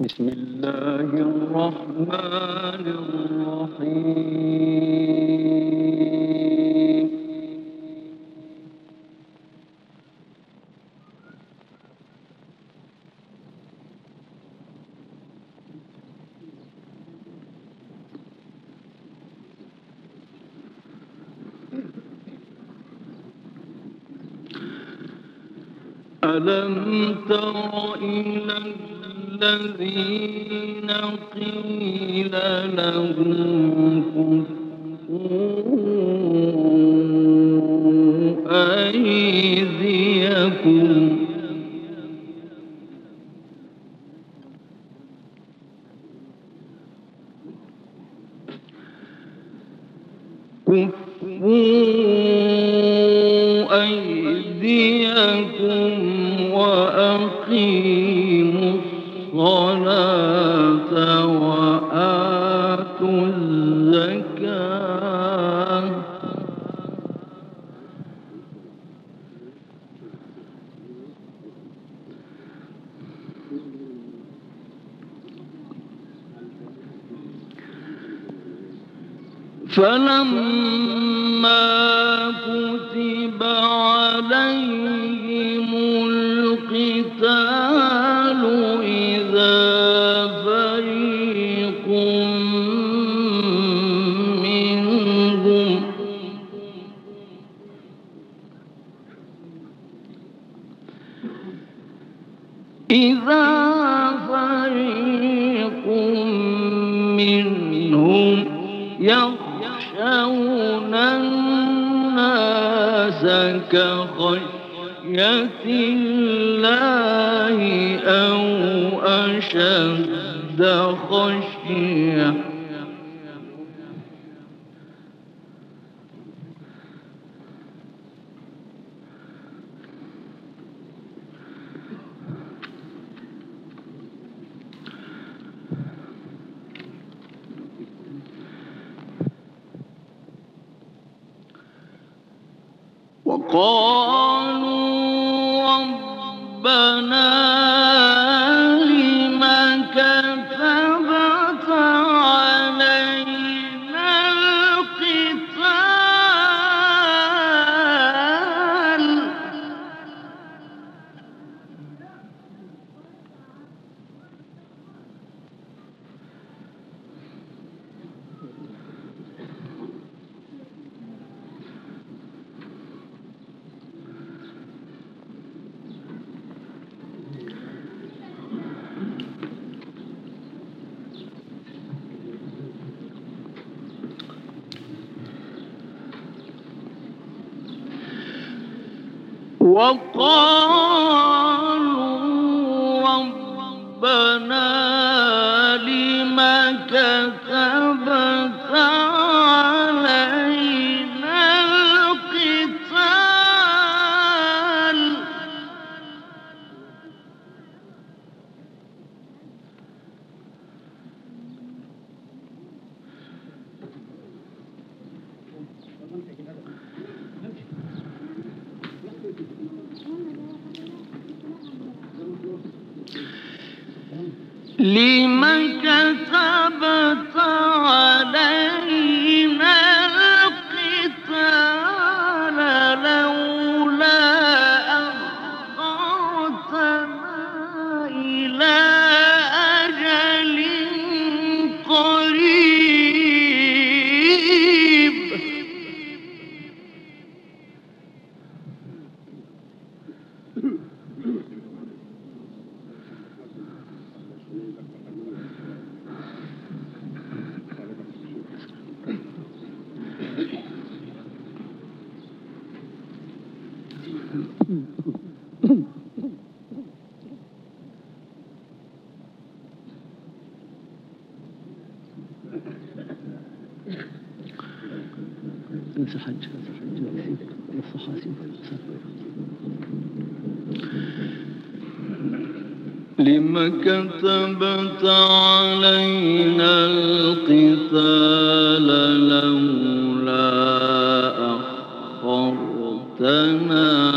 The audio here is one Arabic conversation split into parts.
بسم الله الرحمن الرحيم. ألم تر إلى الذين قيل لهم كفوا أيديكم كفوا أيديكم فلما الناس كخشية الله أو أشد خشية Oh. وقالوا لم كتبت علينا لم كتبت علينا القتال لولا أخرتنا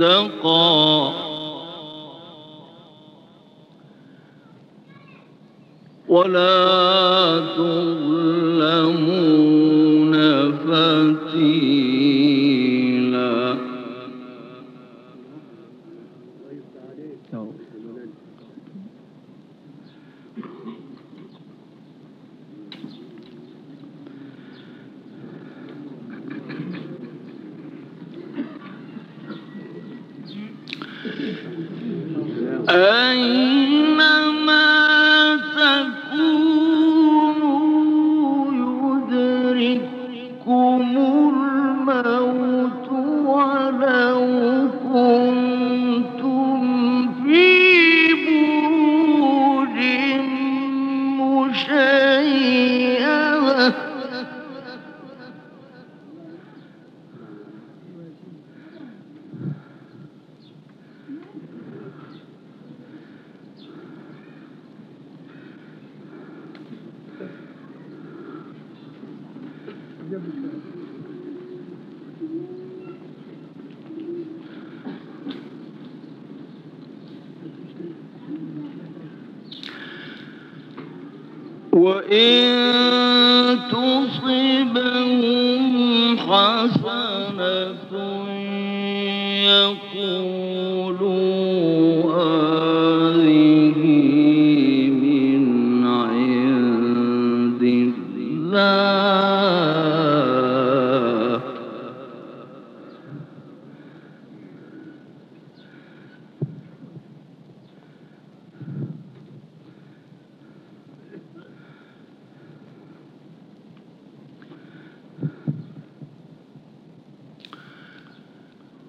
اتقى ولا مشيدة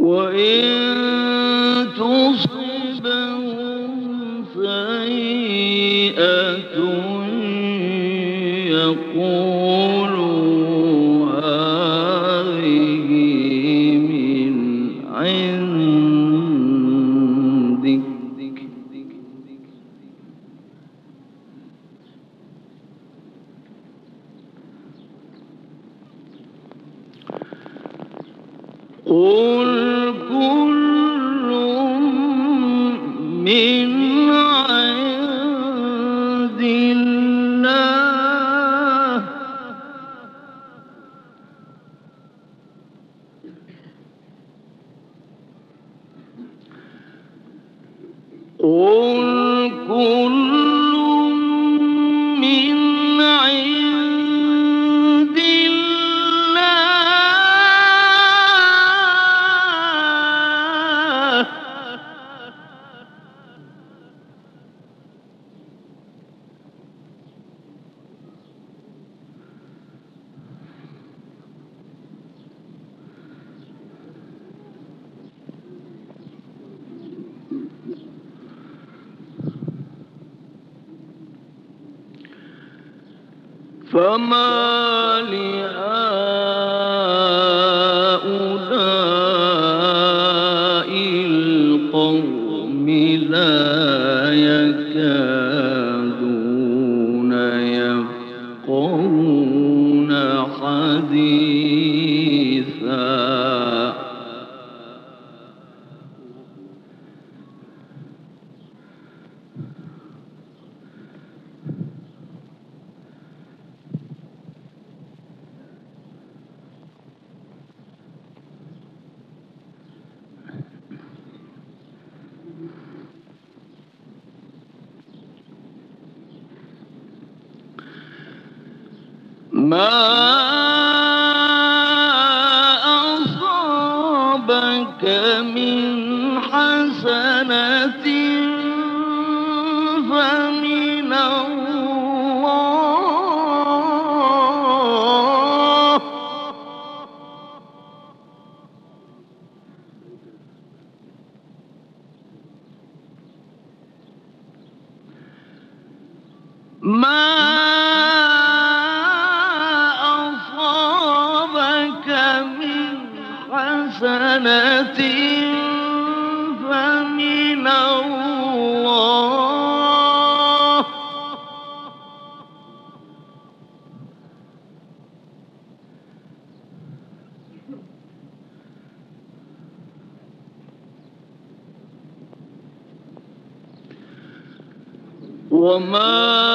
وإن o حسنة فمن الله. وما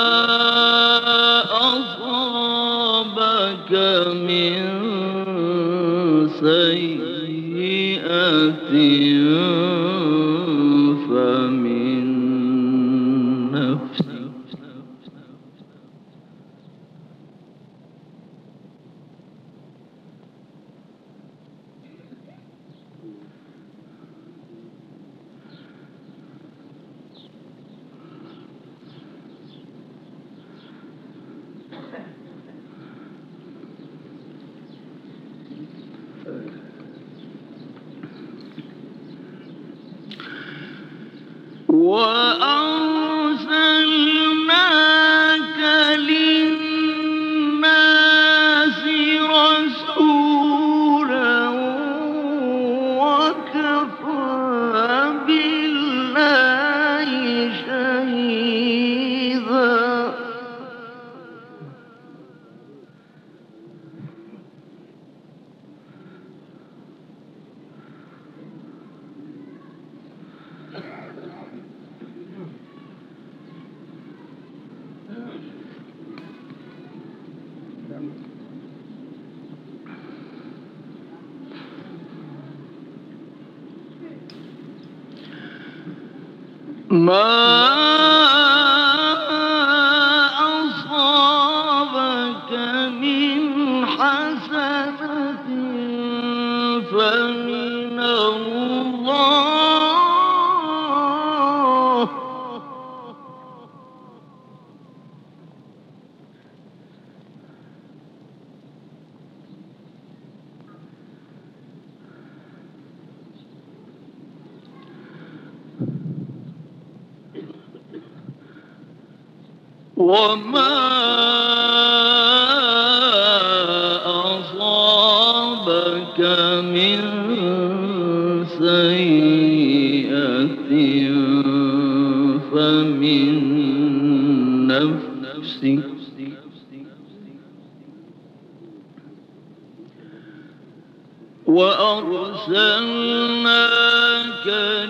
وأرسلناك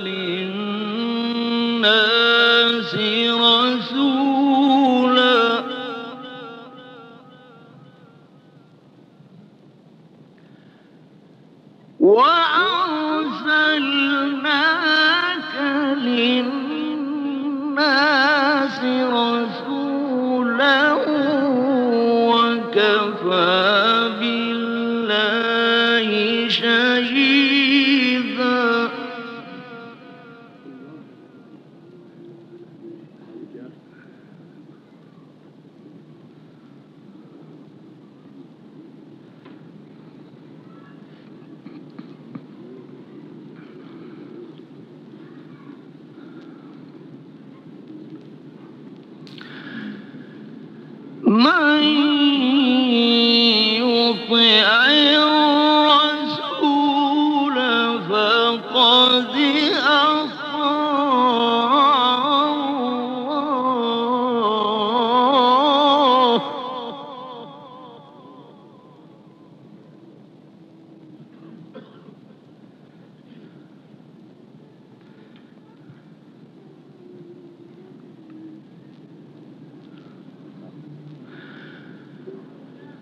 للناس رسولا لقد أحصى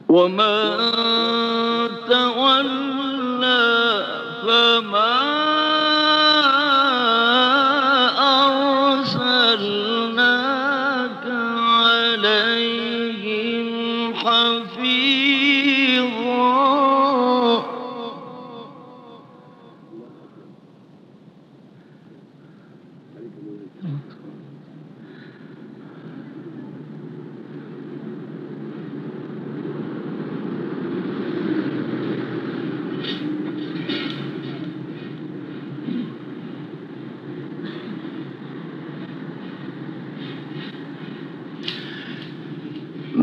وما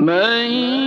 Nem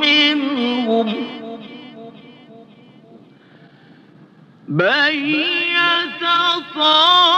منهم بيت صار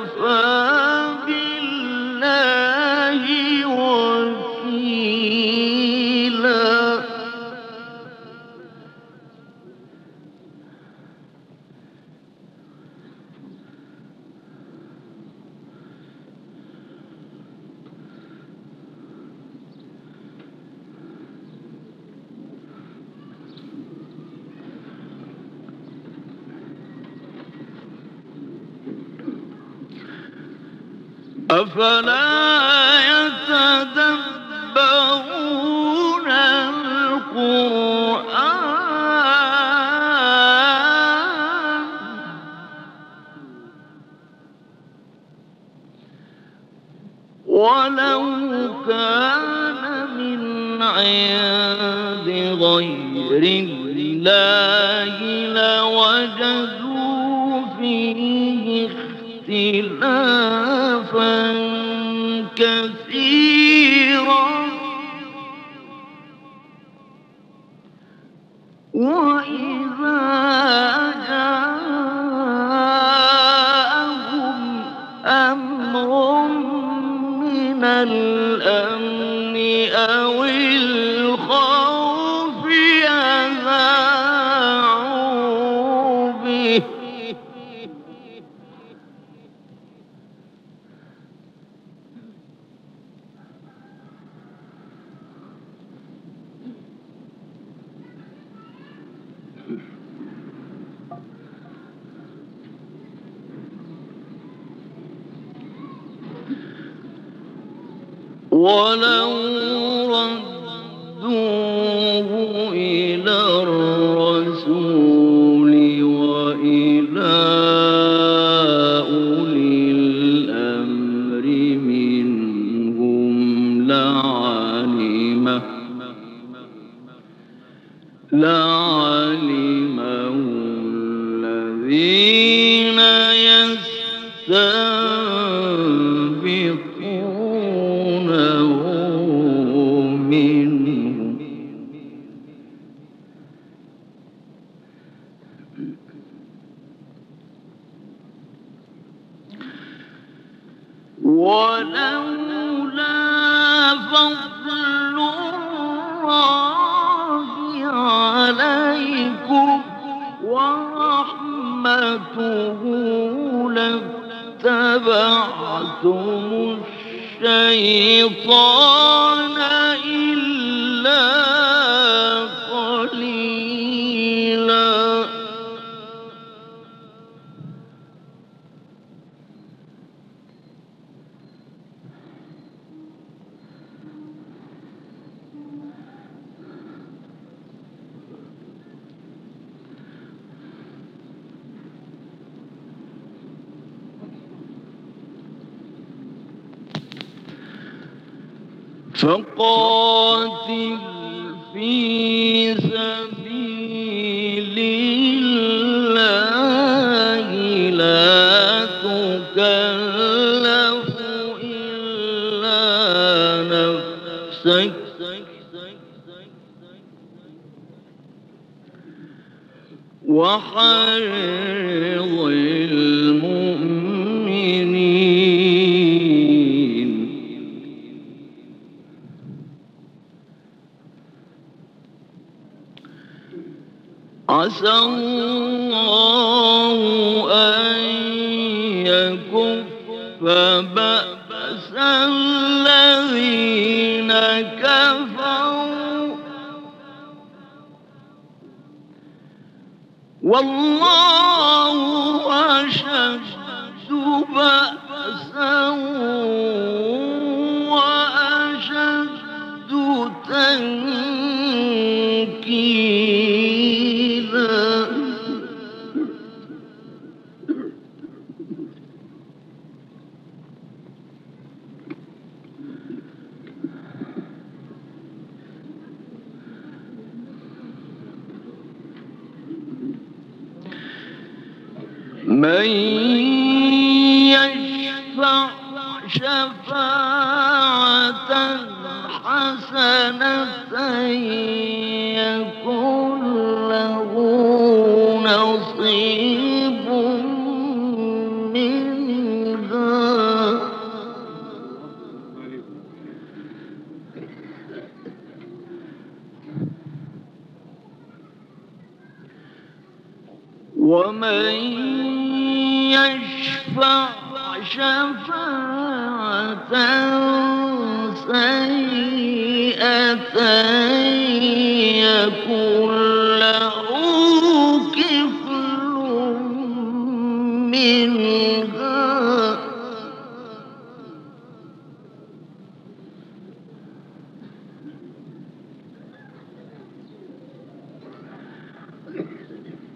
الله لوجدوا فيه اختلافا ولو ردوه لاتبعتم الشيطان إلا فقاتل في سبيل الله لا تكلف إلا نفسك. وحرض عسى الله أن يكف بأس الذين كفروا. والله أشد بأسا من يشفع شفاعة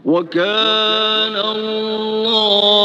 وكان الله